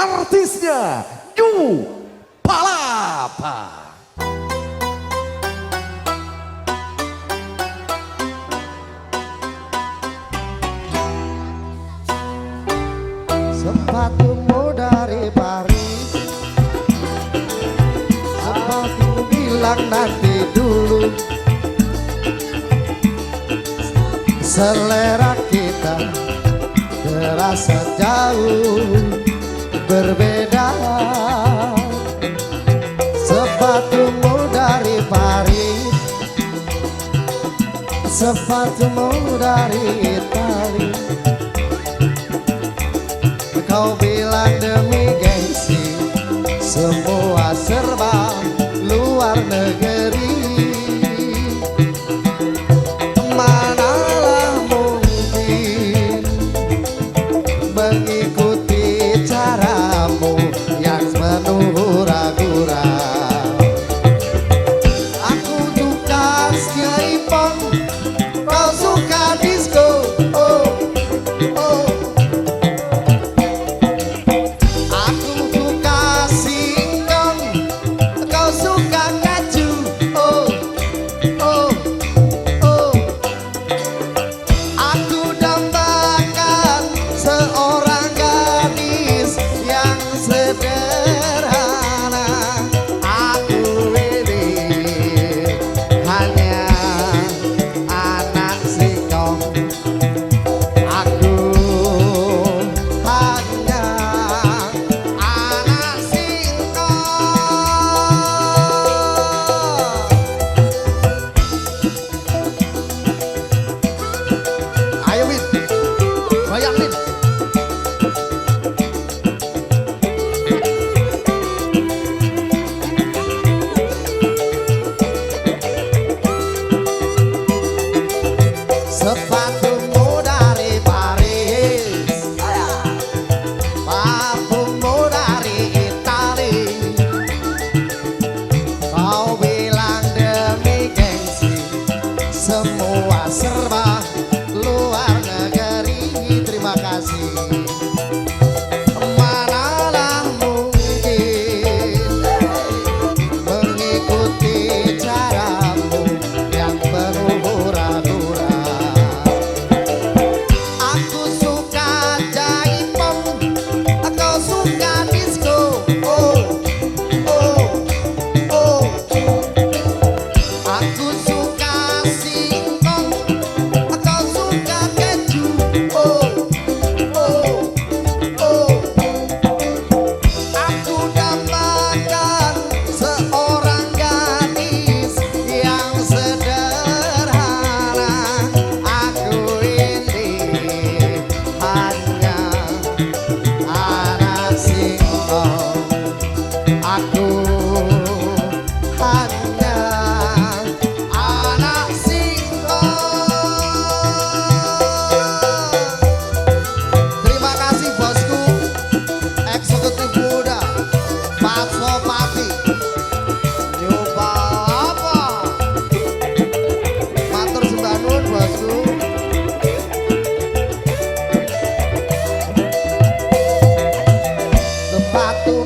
artisnya Yu Palapa. Sepatumu dari Paris Sepatumu bilang nanti dulu? Selera kita terasa jauh berbeda. Sepatumu dari Paris. Sepatumu dari Italia. Kau bilang demi gengsi Semua serba Sopa sepatu